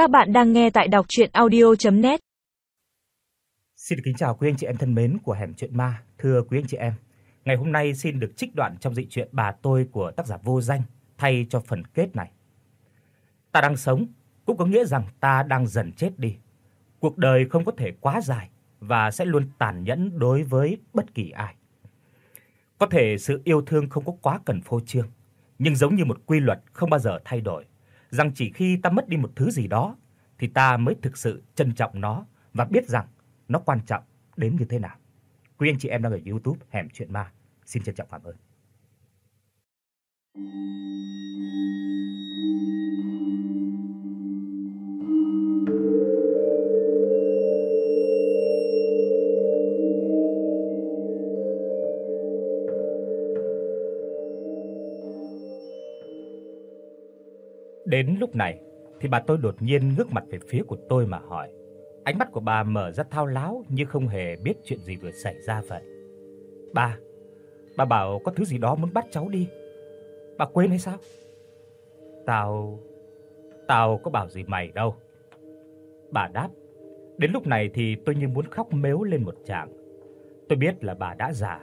Các bạn đang nghe tại đọc audio net Xin kính chào quý anh chị em thân mến của Hẻm Chuyện Ma, thưa quý anh chị em. Ngày hôm nay xin được trích đoạn trong dị truyện Bà tôi của tác giả Vô Danh thay cho phần kết này. Ta đang sống cũng có nghĩa rằng ta đang dần chết đi. Cuộc đời không có thể quá dài và sẽ luôn tàn nhẫn đối với bất kỳ ai. Có thể sự yêu thương không có quá cần phô trương, nhưng giống như một quy luật không bao giờ thay đổi, rằng chỉ khi ta mất đi một thứ gì đó thì ta mới thực sự trân trọng nó và biết rằng nó quan trọng đến như thế nào. Quý anh chị em đang ở YouTube Hẻm Chuyện Ma, xin trân trọng cảm ơn. Đến lúc này thì bà tôi đột nhiên ngước mặt về phía của tôi mà hỏi. Ánh mắt của bà mở ra thao láo như không hề biết chuyện gì vừa xảy ra vậy. "Bà, bà bảo có thứ gì đó muốn bắt cháu đi. Bà quên hay sao?" "Tao tao có bảo gì mày đâu." Bà đáp. Đến lúc này thì tôi như muốn khóc mếu lên một tràng. Tôi biết là bà đã già,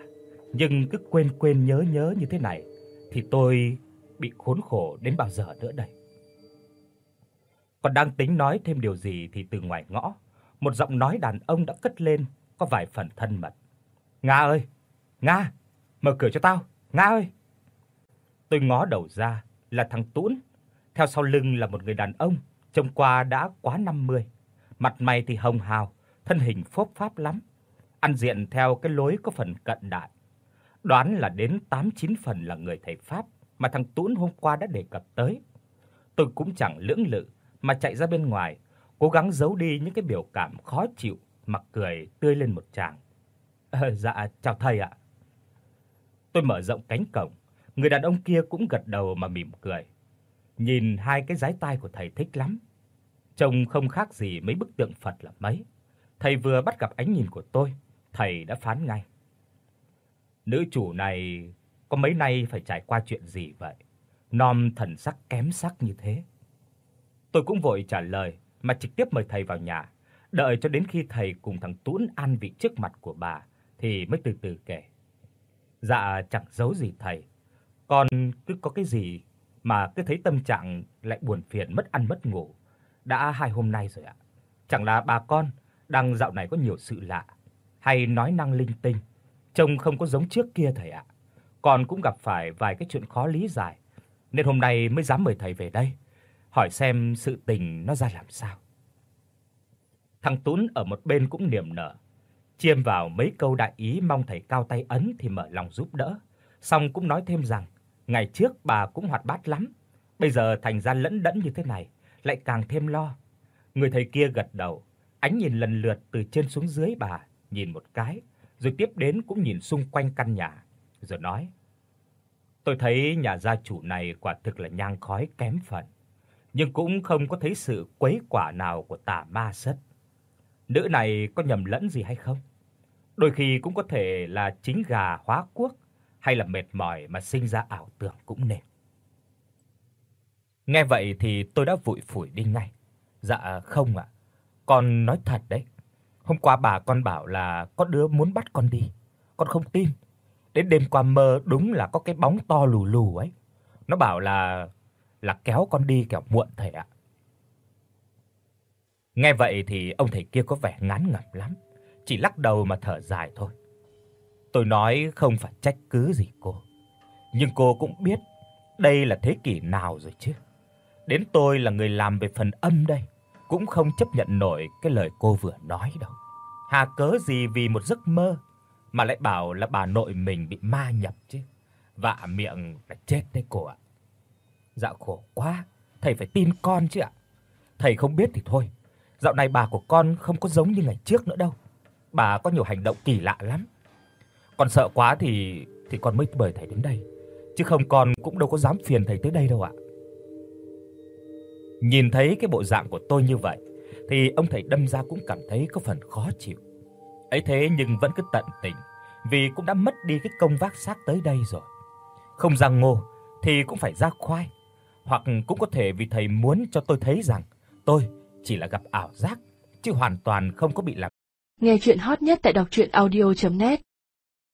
nhưng cứ quên quên nhớ nhớ như thế này thì tôi bị khốn khổ đến bao giờ nữa đây. Còn đang tính nói thêm điều gì thì từ ngoài ngõ, một giọng nói đàn ông đã cất lên có vài phần thân mật. "Nga ơi, Nga, mở cửa cho tao, Nga ơi." Tôi ngó đầu ra là thằng tuấn theo sau lưng là một người đàn ông trông qua đã quá 50, mặt mày thì hồng hào, thân hình phốp pháp lắm, ăn diện theo cái lối có phần cận đại. Đoán là đến 8 9 phần là người thầy pháp mà thằng tuấn hôm qua đã đề cập tới. Tôi cũng chẳng lưỡng lự mà chạy ra bên ngoài, cố gắng giấu đi những cái biểu cảm khó chịu, mặc cười tươi lên một tràng. "Ờ dạ, chào thầy ạ." Tôi mở rộng cánh cổng, người đàn ông kia cũng gật đầu mà mỉm cười. Nhìn hai cái dái tai của thầy thích lắm. Trông không khác gì mấy bức tượng Phật là mấy. Thầy vừa bắt gặp ánh nhìn của tôi, thầy đã phán ngay. Nữ chủ này có mấy nay phải trải qua chuyện gì vậy? Nom thần sắc kém sắc như thế. Tôi cũng vội trả lời mà trực tiếp mời thầy vào nhà, đợi cho đến khi thầy cùng thằng tuấn an vị trước mặt của bà thì mới từ từ kể. Dạ chẳng giấu gì thầy, con cứ có cái gì mà cứ thấy tâm trạng lại buồn phiền mất ăn mất ngủ, đã hai hôm nay rồi ạ. Chẳng là bà con đang dạo này có nhiều sự lạ, hay nói năng linh tinh, trông không có giống trước kia thầy ạ. Con cũng gặp phải vài cái chuyện khó lý giải, nên hôm nay mới dám mời thầy về đây hỏi xem sự tình nó ra làm sao. Thằng Tún ở một bên cũng niềm nở, chiêm vào mấy câu đại ý mong thầy cao tay ấn thì mở lòng giúp đỡ, xong cũng nói thêm rằng ngày trước bà cũng hoạt bát lắm, bây giờ thành ra lẫn đẫn như thế này, lại càng thêm lo. Người thầy kia gật đầu, ánh nhìn lần lượt từ trên xuống dưới bà, nhìn một cái, rồi tiếp đến cũng nhìn xung quanh căn nhà, rồi nói: "Tôi thấy nhà gia chủ này quả thực là nhang khói kém phần nhưng cũng không có thấy sự quấy quả nào của tà ma sắt. Nữ này có nhầm lẫn gì hay không? Đôi khi cũng có thể là chính gà hóa quốc hay là mệt mỏi mà sinh ra ảo tưởng cũng nên. Nghe vậy thì tôi đã vội phủi đi ngay. Dạ không ạ. Con nói thật đấy. Hôm qua bà con bảo là có đứa muốn bắt con đi. Con không tin. Đến đêm qua mơ đúng là có cái bóng to lù lù ấy. Nó bảo là là kéo con đi kẻo muộn thầy ạ. Nghe vậy thì ông thầy kia có vẻ ngán ngẩm lắm, chỉ lắc đầu mà thở dài thôi. Tôi nói không phải trách cứ gì cô, nhưng cô cũng biết đây là thế kỷ nào rồi chứ. Đến tôi là người làm về phần âm đây, cũng không chấp nhận nổi cái lời cô vừa nói đâu. Hà cớ gì vì một giấc mơ mà lại bảo là bà nội mình bị ma nhập chứ. Vạ miệng là chết đấy cô ạ. Dạ khổ quá, thầy phải tin con chứ ạ. Thầy không biết thì thôi. Dạo này bà của con không có giống như ngày trước nữa đâu. Bà có nhiều hành động kỳ lạ lắm. Con sợ quá thì thì con mới mời thầy đến đây, chứ không con cũng đâu có dám phiền thầy tới đây đâu ạ. Nhìn thấy cái bộ dạng của tôi như vậy thì ông thầy đâm ra cũng cảm thấy có phần khó chịu. Ấy thế nhưng vẫn cứ tận tình, vì cũng đã mất đi cái công vác xác tới đây rồi. Không rằng ngô thì cũng phải ra khoai, hoặc cũng có thể vì thầy muốn cho tôi thấy rằng tôi chỉ là gặp ảo giác, chứ hoàn toàn không có bị lạc. Nghe truyện hot nhất tại doctruyenaudio.net